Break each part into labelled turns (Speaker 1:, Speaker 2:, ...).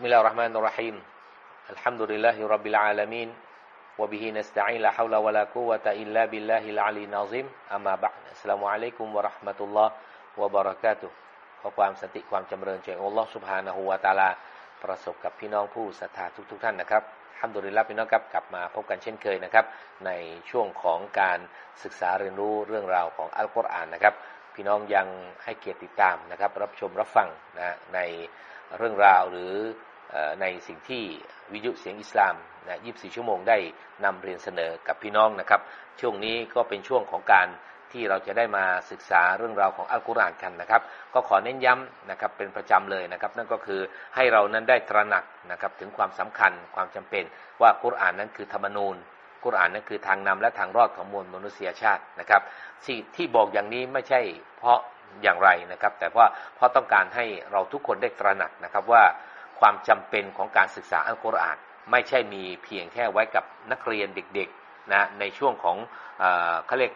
Speaker 1: بسم الله الرحمن الرحيم الحمد لله رب العالمين وبه نستعين لا حول ولا قوة إلا بالله العلي العظيم أما بعد السلام عليكم ورحمة الله وبركاته ขอความสันติความจำเริญจากอัลลอฮ์ سبحانه ะฮูวาตาลประสบกับพี่น้องผู้ศรัทธาทุกๆทท่านนะครับฮัมดุลิลลาพี่น้องครับกลับมาพบกันเช่นเคยนะครับ ในช่วงของการศึกษาเรียนรู้เรื่องราวของอัลกุรอานนะครับ พี่น้องยังให้เกียรติติดตามนะครับ รับชมรับฟังนะในเรื่องราวหรือ ในสิ่งที่วิทยุเสียงอิสลามนะ24 ชั่วโมงได้นำเรียนเสนอกับพี่น้องนะครับ ช่วงนี้ก็เป็นช่วงของการที่เราจะได้มาศึกษาเรื่องราวของอัลกุรอานกันนะครับ ก็ขอเน้นย้ำนะครับเป็นประจำเลยนะครับ นั่นก็คือให้เรานั้นได้ตระหนักนะครับถึงความสำคัญความจำเป็น ว่ากุรอานนั้นคือธรรมนูญกุรอานนั้นคือทางนำและทางรอดของมวลมนุษยชาตินะครับสิ่งที่บอกอย่างนี้ไม่ใช่เพราะอย่างไรนะครับ แต่ว่าเพราะต้องการให้เราทุกคนได้ตระหนักนะครับว่า ความจำเป็นของการศึกษาอัลกุรอานไม่ใช่มีเพียงแค่ไว้กับนักเรียนเด็กๆนะในช่วงของเขาเรียก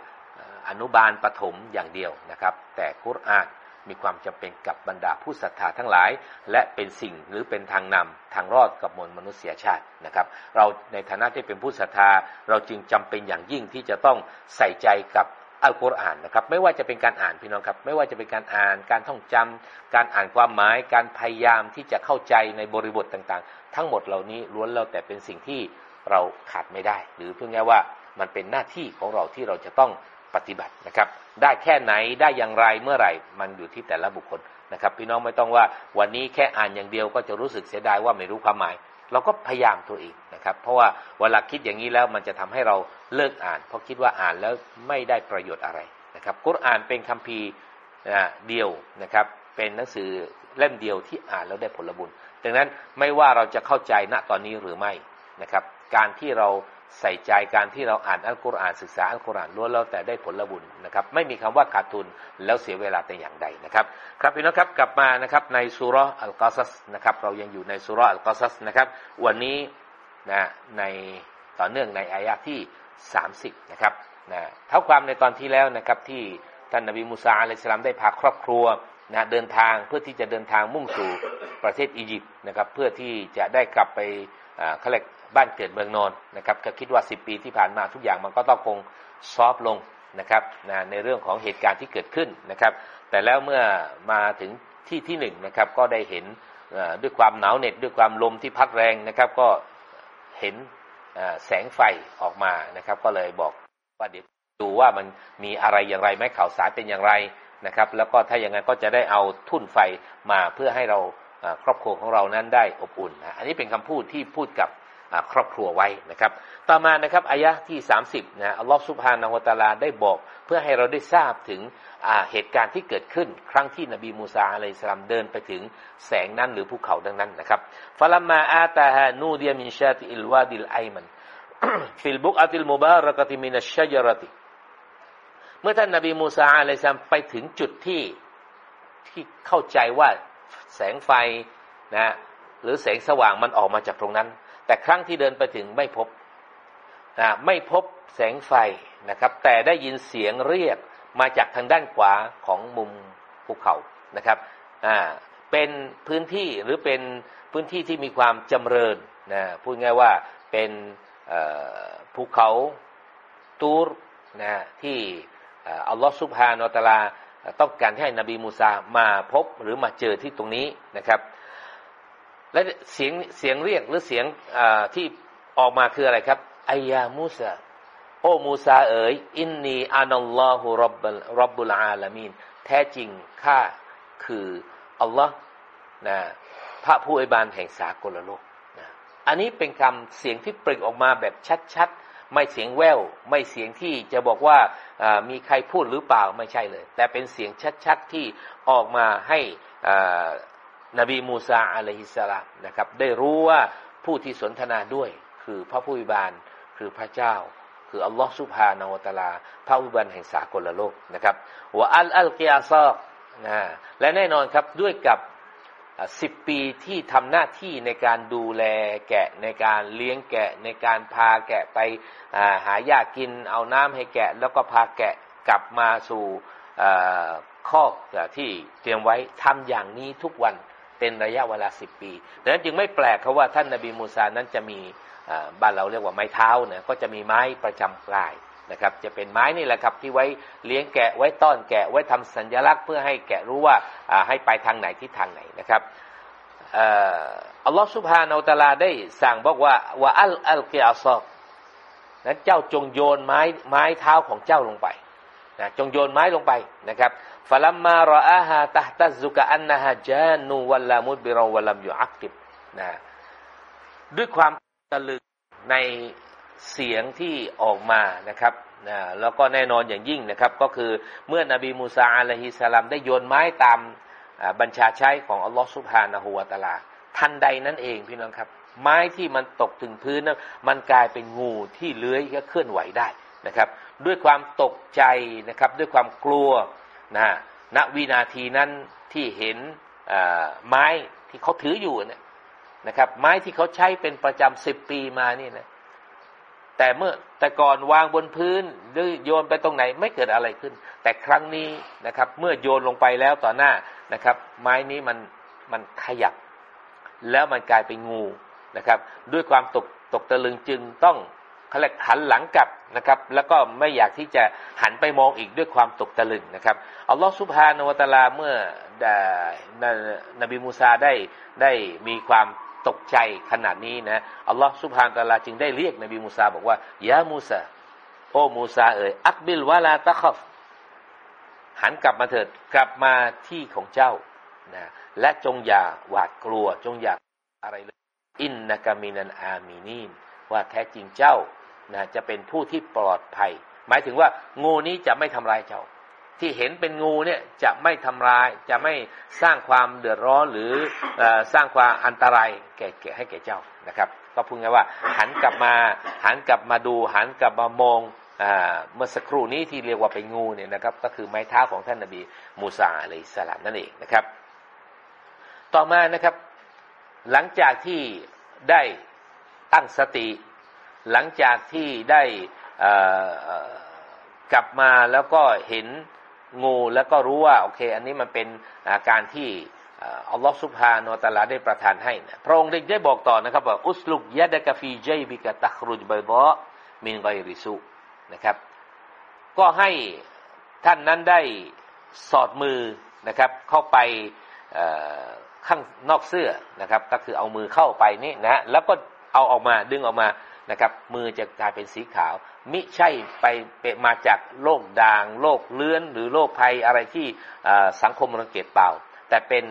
Speaker 1: อนุบาลปฐมอย่างเดียวนะครับ แต่กุรอานมีความจำเป็นกับบรรดาผู้ศรัทธาทั้งหลาย และเป็นสิ่งหรือเป็นทางนำทางรอดกับมวลมนุษยชาตินะครับ เราในฐานะที่เป็นผู้ศรัทธาเราจึงจำเป็นอย่างยิ่งที่จะต้องใส่ใจกับ อัลกุรอานนะครับ ไม่ว่าจะเป็นการอ่านพี่น้องครับ ไม่ว่าจะเป็นการอ่านการท่องจำการอ่านความหมาย การพยายามที่จะเข้าใจในบริบทต่างๆ ทั้งหมดเหล่านี้ล้วนแล้วแต่เป็นสิ่งที่เราขาดไม่ได้ หรือเพื่อง่ายว่ามันเป็นหน้าที่ของเราที่เราจะต้องปฏิบัตินะครับ ได้แค่ไหนได้อย่างไรเมื่อไหร่ มันอยู่ที่แต่ละบุคคลนะครับ พี่น้องไม่ต้องว่าวันนี้แค่อ่านอย่างเดียวก็จะรู้สึกเสียดายว่าไม่รู้ความหมาย เราก็พยายามตัวเองนะครับ เพราะว่าเวลาคิดอย่างนี้แล้วมันจะทำให้เราเลิกอ่าน เพราะคิดว่าอ่านแล้วไม่ได้ประโยชน์อะไรนะครับกุรอานเป็นคัมภีร์เดียวนะครับ เป็นหนังสือเล่มเดียวที่อ่านแล้วได้ผลบุญดังนั้นไม่ว่าเราจะเข้าใจณตอนนี้หรือไม่นะครับ การที่เรา ใส่ใจการที่เราอ่านอัลกุรอานศึกษาอัลกุรอานล้วนแล้วแต่ได้ผลบุญนะครับไม่มีคำว่าขาดทุนแล้วเสียเวลาแต่อย่างใดนะครับครับพี่น้องครับกลับมานะครับในสุรอัลกอซัสนะครับเรายังอยู่ในสุรอัลกอซัสนะครับวันนี้นะในต่อเนื่องในอายะที่ 30นะครับนะเท่าความในตอนที่แล้วนะครับที่ท่านนบีมูซาอะลัยสลามได้พาครอบครัวนะเดินทางเพื่อที่จะเดินทางมุ่งสู่ประเทศอียิปต์นะครับเพื่อที่จะได้กลับไปเขาเรียก บ้านเกิดเมืองนอนนะครับก็คิดว่า 10 ปีที่ผ่านมาทุกอย่างมันก็ต้องคงซอฟลงนะครับนะในเรื่องของเหตุการณ์ที่เกิดขึ้นนะครับ แต่แล้วเมื่อมาถึงที่ที่หนึ่งนะครับก็ได้เห็นด้วยความหนาวเหน็ดด้วยความลมที่พัดแรงนะครับ ก็เห็นแสงไฟออกมานะครับ ก็เลยบอกว่าเดี๋ยวดูว่ามันมีอะไรอย่างไรไหมข่าวสารเป็นอย่างไรนะครับ แล้วก็ถ้าอย่างนั้นก็จะได้เอาทุ่นไฟมาเพื่อให้เราครอบครัวของเรานั้นได้อบอุ่นอันนี้เป็นคำพูดที่พูดกับ ครอบครัวไว้นะครับ ต่อมานะครับอายะที่ 30นะอัลลอฮฺสุบฮานาฮตาลาได้บอก เพื่อให้เราได้ทราบถึงเหตุการณ์ที่เกิดขึ้น ครั้งที่นบีมูซาอะลัยสลามเดินไปถึงแสงนั้นหรือภูเขาดังนั้นนะครับฟาลามาอาตาฮานูเดียมินชาติอิลวาดิลไอมันฟิลบุกอัติลมุบารกติมินัชชจรติเมื่อท่านนบีมูซาอะลัยสลามไปถึงจุดที่ที่เข้าใจว่าแสงไฟนะหรือแสงสว่างมันออกมาจากตรงนั้น แต่ครั้งที่เดินไปถึงไม่พบนะไม่พบแสงไฟนะครับ แต่ได้ยินเสียงเรียกมาจากทางด้านขวาของมุมภูเขานะครับอ่าเป็นพื้นที่หรือเป็นพื้นที่ที่มีความจำเริญนะพูดง่ายว่าเป็นภูเขาตูรนะที่อัลลอฮฺสุบฮานอตลาต้องการให้นบีมูซามาพบหรือมาเจอที่ตรงนี้นะครับ และเสียงเสียงเรียกหรือเสียงที่ออกมาคืออะไรครับอายามูซาโอ้มูซาเอ๋ยอินนีอานัลลอฮุรับบุลรับบุลอาลามีนแท้จริงข้าคืออัลลอฮ์นะพระผู้อวยบานแห่งสากลโลกนะอันนี้เป็นคำเสียงที่ปล่งออกมาแบบชัดๆ ไม่เสียงแววไม่เสียงที่จะบอกว่ามีใครพูดหรือเปล่าไม่ใช่เลย แต่เป็นเสียงชัดๆที่ออกมาให้ นบีมูซาอะลัยฮิสสลามนะครับ ได้รู้ว่าผู้ที่สนทนาด้วย คือพระผู้วิบาลคือพระเจ้า คืออัลลอฮฺสุบฮานาวตาลา พระผู้วิบาลแห่งสากลโลกนะครับว่าอัลอัลกิอาซอกนะและแน่นอนครับด้วยกับสิบปีที่ทำหน้าที่ในการดูแลแกะในการเลี้ยงแกะในการพาแกะไปหาหญ้ากินเอาน้ำให้แกะ แล้วก็พาแกะกลับมาสู่คอกที่เตรียมไว้ทำอย่างนี้ทุกวัน เป็นระยะเวลาสิบปีดังนั้นจึงไม่แปลกเขาว่าท่านนบีมูซานั้นจะมีบ้านเราเรียกว่าไม้เท้าเนี่ยก็จะมีไม้ประจำกายนะครับ จะเป็นไม้นี่แหละครับที่ไว้เลี้ยงแกะไว้ต้อนแกะไว้ทำสัญลักษณ์เพื่อให้แกะรู้ว่าให้ไปทางไหนที่ทางไหนนะครับอัลลอฮฺสุบฮานาอัลลาได้สั่งบอกว่าว่าอัลอัลกิอัซอบนั้นเจ้าจงโยนไม้ไม้เท้าของเจ้าลงไป นะจงโยนไม้ลงไปนะครับฟลัมมารออาฮาตฮตัซุกะอันนะฮะจานูวัลลามุดบิรอวัลลัมยูอักติบนะด้วยความตะลึงในเสียงที่ออกมานะครับนะแล้วก็แน่นอนอย่างยิ่งนะครับ ก็คือเมื่อนบีมูซาอะลัยฮิสลามได้โยนไม้ตามบัญชาใช้ของอัลลอฮฺสุบฮานะฮูวาตาลา ทันใดนั้นเองพี่น้องครับ ไม้ที่มันตกถึงพื้นนั้นมันกลายเป็นงูที่เลื้อยก็เคลื่อนไหวได้นะครับ ด้วยความตกใจนะครับ ด้วยความกลัวนะฮะณวินาทีนั้นที่เห็นไม้ที่เขาถืออยู่เนี่ยนะครับ ไม้ที่เขาใช้เป็นประจำสิบปีมานี่นะแต่เมื่อแต่ก่อนวางบนพื้นหรือโยนไปตรงไหนไม่เกิดอะไรขึ้น แต่ครั้งนี้นะครับ เมื่อโยนลงไปแล้วต่อหน้านะครับ ไม้นี้มันมันขยับ แล้วมันกลายเป็นงูนะครับ ด้วยความตกตกตะลึงจึงต้อง เขาเรียกหันหลังกลับนะครับ แล้วก็ไม่อยากที่จะหันไปมองอีกด้วยความตกตะลึงนะครับอัลลอฮฺสุบฮานวตาลาเมื่อนบีมูซาได้ได้มีความตกใจขนาดนี้นะอัลลอฮฺสุบฮานตะลาจึงได้เรียกนบีมูซาบอกว่ายามูซาโอ้มูซาเอ๋ยอักบิลวาลาตะคฟหันกลับมาเถิดกลับมาที่ของเจ้านะและจงอย่าหวาดกลัวจงอย่าอะไรเลยอินนากามินันอามีนีนว่าแท้จริงเจ้า นะจะเป็นผู้ที่ปลอดภัย หมายถึงว่างูนี้จะไม่ทำลายเจ้า ที่เห็นเป็นงูเนี่ยจะไม่ทำลาย จะไม่สร้างความเดือดร้อนหรือสร้างความอันตรายแก่แก่ให้แก่เจ้านะครับ ก็พูดง่ายว่า หันกลับมาหันกลับมาดูหันกลับมามองเมื่อสักครู่นี้ที่เรียกว่าเป็นงูเนี่ยนะครับ ก็คือไม้เท้าของท่านนบีมูซาอะลัยสลามนั่นเองนะครับ ต่อมานะครับ หลังจากที่ได้ตั้งสติ หลังจากที่ได้กลับมาแล้วก็เห็นงูแล้วก็รู้ว่าโอเค อันนี้มันเป็นการที่อัลลอฮฺสุบฮานาตะลาได้ประทานให้นะพระองค์ได้บอกต่อนะครับว่าอุสลุกยะดะกฟีเจบิกะตัครุจบดะมินไกริสุนะครับ ก็ให้ท่านนั้นได้สอดมือนะครับ เข้าไปข้างนอกเสื้อนะครับ ก็คือเอามือเข้าไปนี่นะแล้วก็เอาออกมาดึงออกมา นะครับ มือจะกลายเป็นสีขาว มิใช่ไปเปมาจากโรคด่างโรคเลื้อน หรือโรคภัยอะไรที่สังคมรังเกียจเปล่า แต่เป็น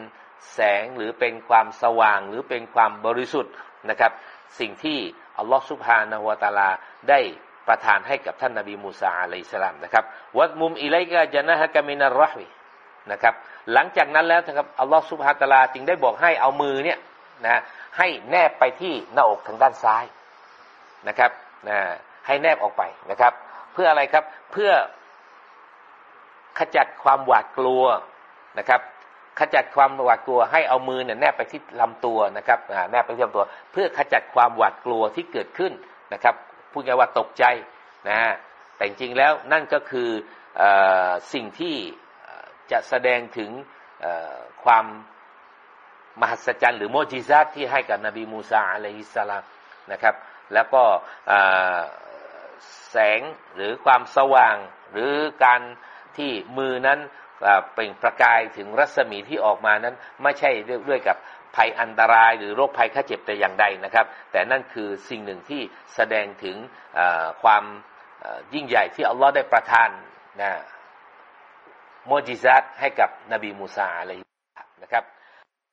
Speaker 1: แสงหรือเป็นความสว่างหรือเป็นความบริสุทธิ์นะครับ สิ่งที่อัลลอฮฺสุบฮานาหัวตาลาได้ประทานให้กับท่านนาบีมูซาอะลัยสลามนะครับวัดมุมอิเลกะจนะฮะกามินารห์วีนะครับหลังจากนั้นแล้วนะครับอัลลอฮฺสุบฮาตาลาจึงได้บอกให้เอามือเนี่ยนะให้แนบไปที่หน้าอกทางด้านซ้าย นะครับนะให้แนบออกไปนะครับ เพื่ออะไรครับเพื่อขจัดความหวาดกลัวนะครับ ขจัดความหวาดกลัวให้เอามือเนี่ยแนบไปที่ลำตัวนะครับแนบไปที่ลำตัว เพื่อขจัดความหวาดกลัวที่เกิดขึ้นนะครับพูดง่ายว่าตกใจนะแต่จริงแล้วนั่นก็คืออสิ่งที่จะแสดงถึงความมหัศจรรย์หรือโมจิซัตที่ให้กับนบีมูซาอะลัยฮิสสลามนะครับ แล้วก็แสงหรือความสว่างหรือการที่มือนั้นเปล่งประกายถึงรัศมีที่ออกมานั้น ไม่ใช่ด้วยกับภัยอันตรายหรือโรคภัยข้าเจ็บแต่อย่างใดนะครับ แต่นั่นคือสิ่งหนึ่งที่แสดงถึงความยิ่งใหญ่ที่อัลลอฮ์ได้ประทานนะمعجزات ให้กับนบีมูซาอะไรนะครับ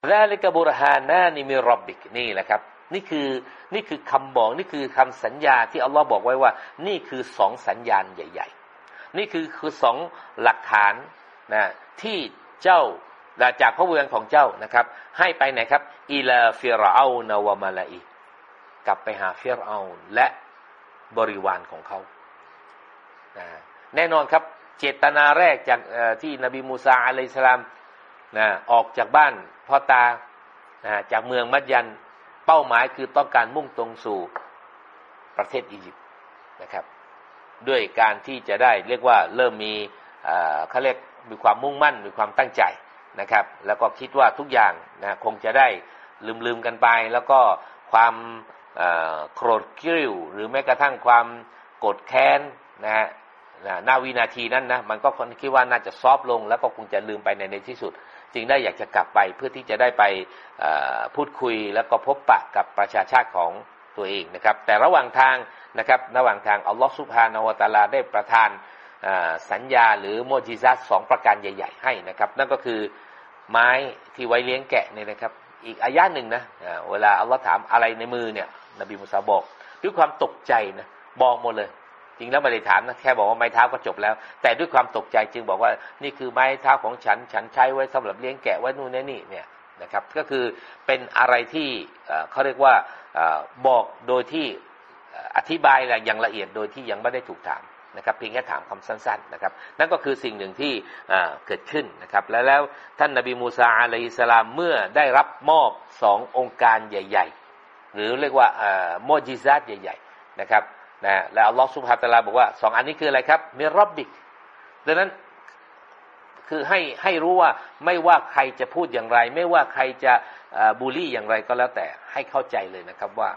Speaker 1: فذانك برهانان من ربك นี่แหละครับ นี่คือนี่คือคำบอกนี่คือคำสัญญาที่อัลลอฮ์บอกไว้ว่า นี่คือสองสัญญาณใหญ่ ๆ นี่คือคือสองหลักฐานนะที่เจ้าจากพระผู้อภิบาลของเจ้านะครับ ให้ไปไหนครับإلى فرعون وملئهกลับไปหาฟิรเอาและบริวารของเขานะแน่นอนครับ เจตนาแรกจากที่นบีมูซาอะลัยสลามนะออกจากบ้านพ่อตานะจากเมืองมัดยัน เป้าหมายคือต้องการมุ่งตรงสู่ประเทศอียิปต์นะครับ ด้วยการที่จะได้เรียกว่าเริ่มมีเขาเรียกมีความมุ่งมั่นมีความตั้งใจนะครับ แล้วก็คิดว่าทุกอย่างนะคงจะได้ลืมๆกันไป แล้วก็ความโกรธกริ้วหรือแม้กระทั่งความกดแค้นนะฮะหน้าวินาทีนั้นนะมันก็คนคิดว่าน่าจะซอฟลง แล้วก็คงจะลืมไปในในที่สุด จึงได้อยากจะกลับไปเพื่อที่จะได้ไปพูดคุยแล้วก็พบปะกับประชาชาติของตัวเองนะครับ แต่ระหว่างทางนะครับระหว่างทางอัลลอฮฺสุบฮานาวตาลาได้ประทานสัญญาหรือโมจิซัสสองประการใหญ่ ๆ ให้นะครับ นั่นก็คือไม้ที่ไว้เลี้ยงแกะเนี่ยนะครับ อีกอายะหนึ่งนะเวลาอัลลอฮ์ถามอะไรในมือเนี่ยนบีมุสาบอกด้วยความตกใจนะบอกหมดเลย จริงแล้วไม่ได้ถามนะแค่บอกว่าไม้เท้าก็จบแล้ว แต่ด้วยความตกใจจึงบอกว่านี่คือไม้เท้าของฉัน ฉันใช้ไว้สำหรับเลี้ยงแกะไว้นู่นนี่เนี่ยนะครับ ก็คือเป็นอะไรที่เขาเรียกว่าบอกโดยที่อธิบายอย่างละเอียดโดยที่ยังไม่ได้ถูกถามนะครับเพียงแค่ถามคำสั้นๆนะครับ นั่นก็คือสิ่งหนึ่งที่เกิดขึ้นนะครับ แล้วแล้วท่านนบีมูซาอะลัยฮิสลามเมื่อได้รับมอบสององค์การใหญ่ ๆ หรือเรียกว่าโมจิซัตใหญ่ ๆ นะครับ นะแล้วอัลลอฮฺสุบฮาตะลาบอกว่าสองอันนี้คืออะไรครับมีรอบบิกดังนั้นคือให้ให้รู้ว่าไม่ว่าใครจะพูดอย่างไร ไม่ว่าใครจะบูลลี่อย่างไรก็แล้วแต่ให้เข้าใจเลยนะครับว่า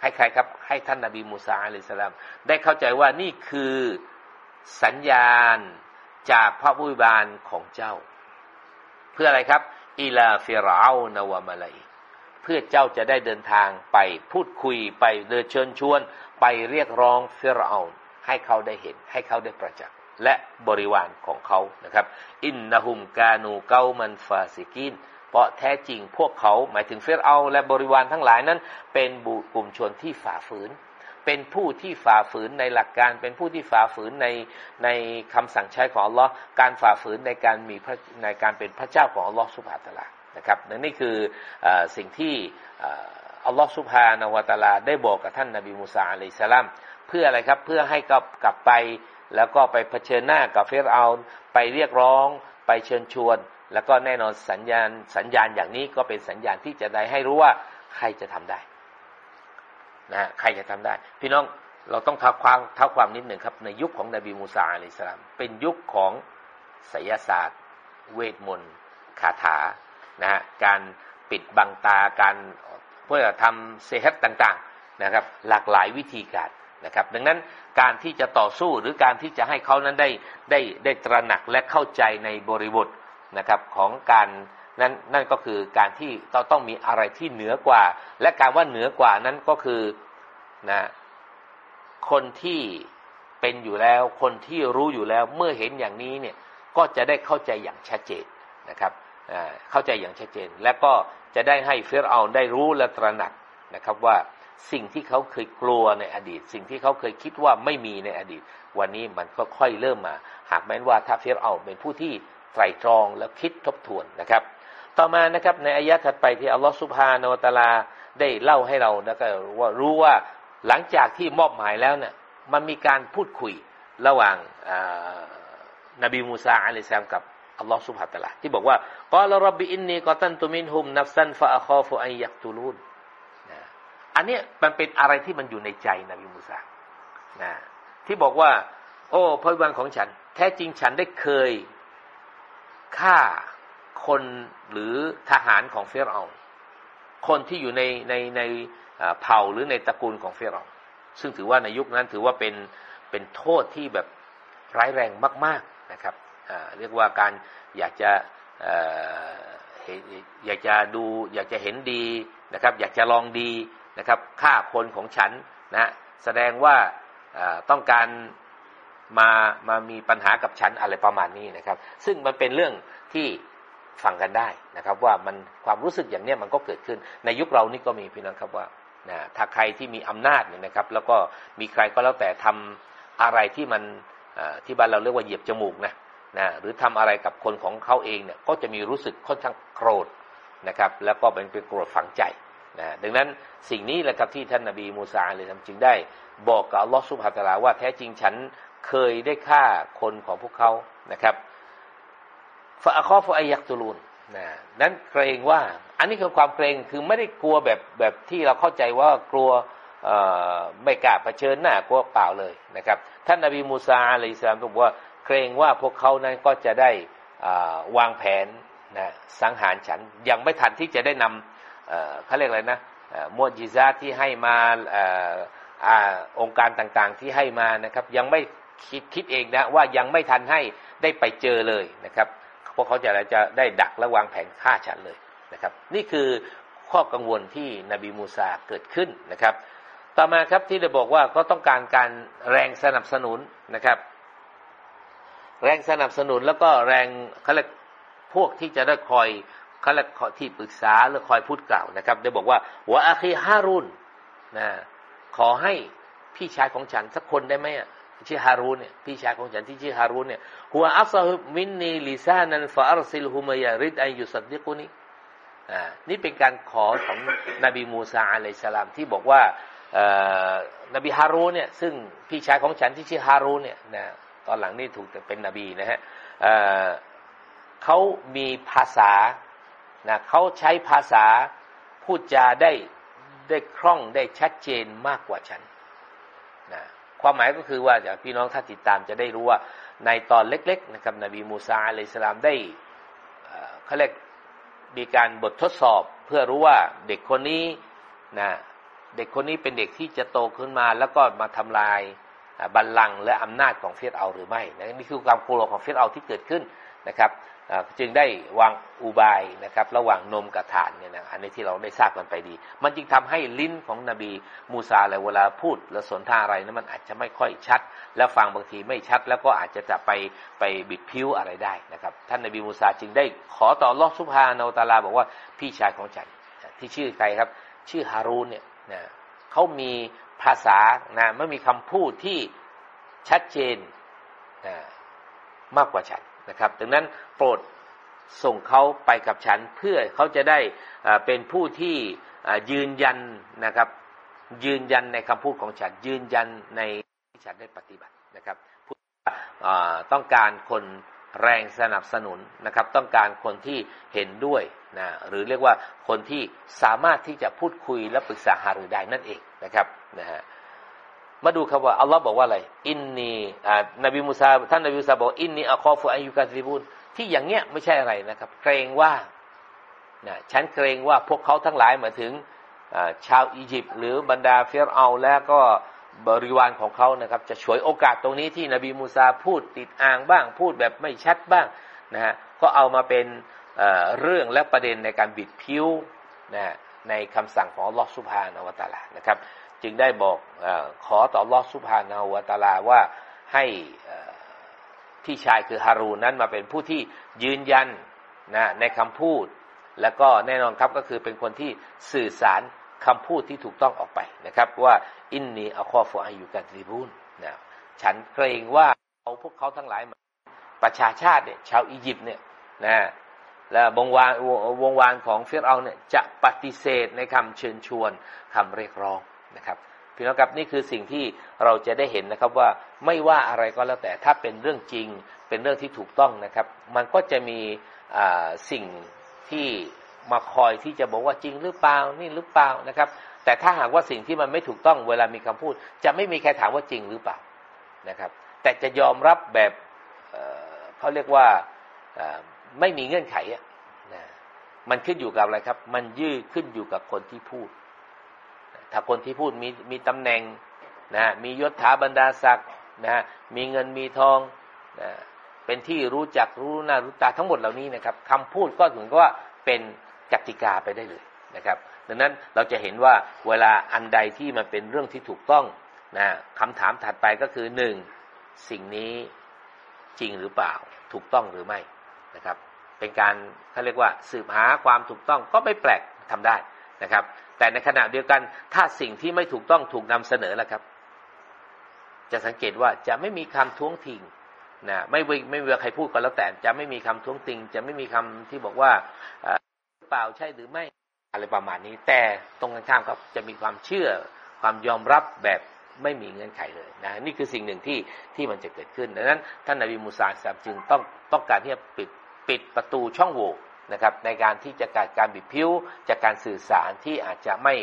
Speaker 1: ให้ใครครับให้ท่านนาบีมูซาอะลัยสลามได้เข้าใจว่านี่คือสัญญาณจากพระผู้อภิบาลของเจ้า เพื่ออะไรครับإلى فرعون وملئه เพื่อเจ้าจะได้เดินทางไปพูดคุยไปเดินเชิญชวน ไปเรียกร้องฟิรเอาน์ให้เขาได้เห็น ให้เขาได้ประจักษ์และบริวารของเขานะครับ إنهم كانوا قوما فاسقين เพราะแท้จริงพวกเขาหมายถึงฟิรเอาน์และบริวารทั้งหลายนั้น เป็นบุกลุ่มชนที่ฝ่าฝืน เป็นผู้ที่ฝ่าฝืนในหลักการ เป็นผู้ที่ฝ่าฝืนในในคำสั่งใช้ของอัลลอฮ์การฝ่าฝืนในการมีในการเป็นพระเจ้าของอัลลอฮ์สุบฮาตลา นะครับนี่คืออสิ่งที่อัลลอฮ์สุบฮานาวตาลาได้บอกกับท่านนบีมูซาอะลัยสลามเพื่ออะไรครับเพื่อให้กลับกลับไป แล้วก็ไปเผชิญหน้ากับเฟรเอาไปเรียกร้อง ไปเชิญชวน แล้วก็แน่นอนสัญญาณสัญญาณอย่างนี้ก็เป็นสัญญาณที่จะได้ให้รู้ว่าใครจะทำได้นะใครจะทำได้ พี่น้องเราต้องท้าความท้าความนิดหนึ่งครับ ในยุคของนบีมูซาอะลัยสลามเป็นยุคของไสยศาสตร์ เวทมนต์คาถา นะฮะการปิดบังตาการเพื่อทำเซฮัตต่างๆนะครับ หลากหลายวิธีการนะครับ ดังนั้นการที่จะต่อสู้หรือการที่จะให้เขานั้นได้ได้ได้ตระหนักและเข้าใจในบริบทนะครับของการนั่นนั่นก็คือการที่เราต้องมีอะไรที่เหนือกว่า และการว่าเหนือกว่านั้นก็คือนะคนที่เป็นอยู่แล้ว คนที่รู้อยู่แล้วเมื่อเห็นอย่างนี้เนี่ยก็จะได้เข้าใจอย่างชัดเจนนะครับ เข้าใจอย่างชัดเจน และก็จะได้ให้เฟรเอาได้รู้และตระหนักนะครับว่าสิ่งที่เขาเคยกลัวในอดีต สิ่งที่เขาเคยคิดว่าไม่มีในอดีต วันนี้มันก็ค่อยเริ่มมา หากแม้ว่าถ้าฟิรเอาน์เป็นผู้ที่ไตร่ตรองแล้วคิดทบทวนนะครับ ต่อมานะครับในอายะถัดไปที่อัลลอฮฺ سبحانه وتعالى ได้เล่าให้เรานะก็ว่ารู้ว่าหลังจากที่มอบหมายแล้วเนี่ยมันมีการพูดคุยระหว่างนบีมูซาعليه السلام กับ อัลลอฮฺ سبحانه وتعالى ที่บอกว่า قال رب إني قتلت منهم نفسا فأخاف أن يقتلونอันนี้มันเป็นอะไรที่มันอยู่ในใจนบีมูซานะที่บอกว่า โอ้พระวิญญาณของฉัน แท้จริงฉันได้เคยฆ่าคนหรือทหารของเฟรเอาคนที่อยู่ในในในเผ่าหรือในตระกูลของเฟรเอาซึ่งถือว่าในยุคนั้นถือว่าเป็นเป็นโทษที่แบบร้ายแรงมาก ๆนะครับ เรียกว่าการอยากจะอยากจะดูอยากจะเห็นดีนะครับ อยากจะลองดีนะครับฆ่าคนของฉันนะแสดงว่าต้องการมามามีปัญหากับฉันอะไรประมาณนี้นะครับ ซึ่งมันเป็นเรื่องที่ฟังกันได้นะครับ ว่ามันความรู้สึกอย่างนี้มันก็เกิดขึ้น ในยุคเรานี่ก็มีพี่น้องครับว่านะถ้าใครที่มีอำนาจเนี่ยนะครับ แล้วก็มีใครก็แล้วแต่ทำอะไรที่มันที่บ้านเราเรียกว่าเหยียบจมูกนะ นะหรือทำอะไรกับคนของเขาเองเนี่ยก็จะมีรู้สึกค่อนข้างโกรธนะครับ แล้วก็เป็นเป็นโกรธฝังใจนะดังนั้นสิ่งนี้แหละครับที่ท่านนบีมูซาเลยทำจึงได้ บอกกับอัลลอฮฺสุบฮาตะลาว่าแท้จริงฉันเคยได้ฆ่าคนของพวกเขานะครับฟาคอฟอายักตุลูนนะนั้นเกรงว่า อันนี้คือความเกรงคือไม่ได้กลัวแบบแบบที่เราเข้าใจว่ากลัวไม่กล้าเผชิญหน้ากลัวเปล่าเลยนะครับ ท่านนบีมูซาอะลัยสลามบอกว่า เกรงว่าพวกเขานั้นก็จะได้วางแผนนะสังหารฉันยังไม่ทันที่จะได้นำเขาเรียกอะไรนะมวจิซาที่ให้มาอองค์การต่างๆที่ให้มานะครับ ยังไม่คิดคิดเองนะว่ายังไม่ทันให้ได้ไปเจอเลยนะครับ พวกเขาจะจะได้ดักและวางแผนฆ่าฉันเลยนะครับ นี่คือข้อกังวลที่นบีมูซาเกิดขึ้นนะครับ ต่อมาครับที่ได้บอกว่าก็ต้องการการแรงสนับสนุนนะครับ แรงสนับสนุนแล้วก็แรงเขาเรียกพวกที่จะได้คอยเขาเรียกที่ปรึกษาหรือคอยพูดกล่าวนะครับได้บอกว่าวะอาคีฮารุนนะขอให้พี่ชายของฉันสักคนได้ไหมอะชื่อฮารุนเนี่ยพี่ชายของฉันที่ชื่อฮารุนเนี่ยหัวอัฟซาฮุมินนีลิซานันฟาอัลซิลฮุมยาริดอันยุสัดดิกุนีอ่านี่เป็นการขอของนบีมูซาอะลัยสลามที่บอกว่านบีฮารุนเนี่ยซึ่งพี่ชายของฉันที่ชื่อฮารุนเนี่ยนะ ตอนหลังนี่ถูกเป็นนบีนะฮะเขามีภาษานะเขาใช้ภาษาพูดจาได้ได้คล่องได้ชัดเจนมากกว่าฉันนะความหมายก็คือว่าพี่น้องถ้าติดตามจะได้รู้ว่าในตอนเล็ก ๆ นะครับนบีมูซาอะลัยสลามได้เขาเรียกมีการบททดสอบเพื่อรู้ว่าเด็กคนนี้นะเด็กคนนี้เป็นเด็กที่จะโตขึ้นมาแล้วก็มาทำลาย บัลลังก์และอำนาจของฟิรเอาน์หรือไม่นะนี่คือความกลัวของฟิรเอาน์ที่เกิดขึ้นนะครับจึงได้วางอุบายนะครับระหว่างนมกับถ่านเนี่ยนะอันนี้ที่เราได้ทราบกันไปดี มันจึงทำให้ลิ้นของนบีมูซาเลยเวลาพูดและสนทนาอะไรนั้นมันอาจจะไม่ค่อยชัด แล้วฟังบางทีไม่ชัด แล้วก็อาจจะจะไปไปบิดพิ้วอะไรได้นะครับท่านนบีมูซาจึงได้ขอต่อลอสุภานตาลาบอกว่าพี่ชายของฉันที่ชื่อใครครับ ชื่อฮารูนเนี่ยนะเขามี ภาษานะไม่มีคำพูดที่ชัดเจนนะมากกว่าฉันนะครับ ดังนั้นโปรดส่งเขาไปกับฉันเพื่อเขาจะได้เป็นผู้ที่ยืนยันนะครับ ยืนยันในคำพูดของฉัน ยืนยันในที่ฉันได้ปฏิบัตินะครับต้องการคน แรงสนับสนุนนะครับ ต้องการคนที่เห็นด้วยนะหรือเรียกว่าคนที่สามารถที่จะพูดคุยและปรึกษาหารือได้นั่นเองนะครับนะฮะมาดูครับว่าอัลลอฮ์บอกว่าอะไรอินนีอ่านบีมูซาท่านนบีมูซาบอกอินนีอัคอฟุอายุกาซิบุนที่อย่างเงี้ยไม่ใช่อะไรนะครับ เกรงว่านะฉันเกรงว่าพวกเขาทั้งหลายหมายถึงชาวอียิปต์หรือบรรดาฟิรเอาน์แล้วก็ บริวารของเขานะครับ จะฉวยโอกาสตรงนี้ที่นบีมูซาพูดติดอ่างบ้าง พูดแบบไม่ชัดบ้างนะฮะก็เอามาเป็นเรื่องและประเด็นในการบิดพลิ้วนะในคำสั่งของอัลลอฮ์ سبحانه وتعالى นะครับ จึงได้บอกขอต่ออัลลอฮ์ سبحانه وتعالى ว่าให้พี่ชายคือฮารูนั้นมาเป็นผู้ที่ยืนยันนะในคำพูด แล้วก็แน่นอนครับก็คือเป็นคนที่สื่อสาร คำพูดที่ถูกต้องออกไปนะครับ ว่าอินนีอัคอฟอายุกันริบุนนะฉันเกรงว่าเอาพวกเขาทั้งหลายมาประชาชาติเนี่ยชาวอียิปต์เนี่ยนะและวงวานวงวานของเฟรเอาเนี่ยจะปฏิเสธในคำเชิญชวนคำเรียกร้องนะครับพี่น้องครับนี่คือสิ่งที่เราจะได้เห็นนะครับว่าไม่ว่าอะไรก็แล้วแต่ถ้าเป็นเรื่องจริงเป็นเรื่องที่ถูกต้องนะครับ มันก็จะมีสิ่งที่ มาคอยที่จะบอกว่าจริงหรือเปล่านี่หรือเปล่านะครับ แต่ถ้าหากว่าสิ่งที่มันไม่ถูกต้องเวลามีคำพูด จะไม่มีใครถามว่าจริงหรือเปล่านะครับ แต่จะยอมรับแบบเขาเรียกว่าไม่มีเงื่อนไขอะมันขึ้นอยู่กับอะไรครับ มันยืดขึ้นอยู่กับคนที่พูด ถ้าคนที่พูดมีมีตำแหน่งนะมียศถาบรรดาศักดิ์นะมีเงินมีทองนะเป็นที่รู้จักรู้หน้ารู้ตาทั้งหมดเหล่านี้นะครับคำพูดก็ถึงว่าเป็น กติกาไปได้เลยนะครับ ดังนั้นเราจะเห็นว่าเวลาอันใดที่มันเป็นเรื่องที่ถูกต้องนะคำถามถัดไปก็คือหนึ่งสิ่งนี้จริงหรือเปล่าถูกต้องหรือไม่นะครับ เป็นการเขาเรียกว่าสืบหาความถูกต้องก็ไม่แปลกทำได้นะครับ แต่ในขณะเดียวกันถ้าสิ่งที่ไม่ถูกต้องถูกนำเสนอแล้วครับ จะสังเกตว่าจะไม่มีคำท้วงทิงนะไม่ไม่เวลาใครพูดก็แล้วแต่จะไม่มีคำท้วงติง จะไม่มีคำที่บอกว่า เปล่าใช่หรือไม่ อะไรประมาณนี้ แต่ตรงกันข้ามครับจะมีความเชื่อความยอมรับแบบไม่มีเงื่อนไขเลยนะนี่คือสิ่งหนึ่งที่ที่มันจะเกิดขึ้นดังนั้น ท่านนบีมูซาสับจึงต้องต้องการที่จะปิดปิดประตูช่องโหว่นะครับในการที่จะการการบิดผิวจากการสื่อสารที่อาจจะไม่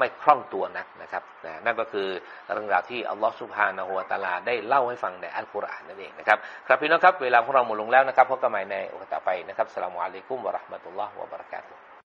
Speaker 1: ไม่คล่องตัวนักนะครับนะนั่นก็คือเรื่องราวที่อัลลอฮฺสุบฮานะฮูวะตาลาได้เล่าให้ฟังในอัลกุรอานนั่นเองนะครับครับพี่น้องครับเวลาของเราหมดลงแล้วนะครับพบกันใหม่ในโอกาสต่อไปนะครับสลามอะลัยกุมวะราะห์มะตุลลอฮ์วะบะเราะกาตุฮ์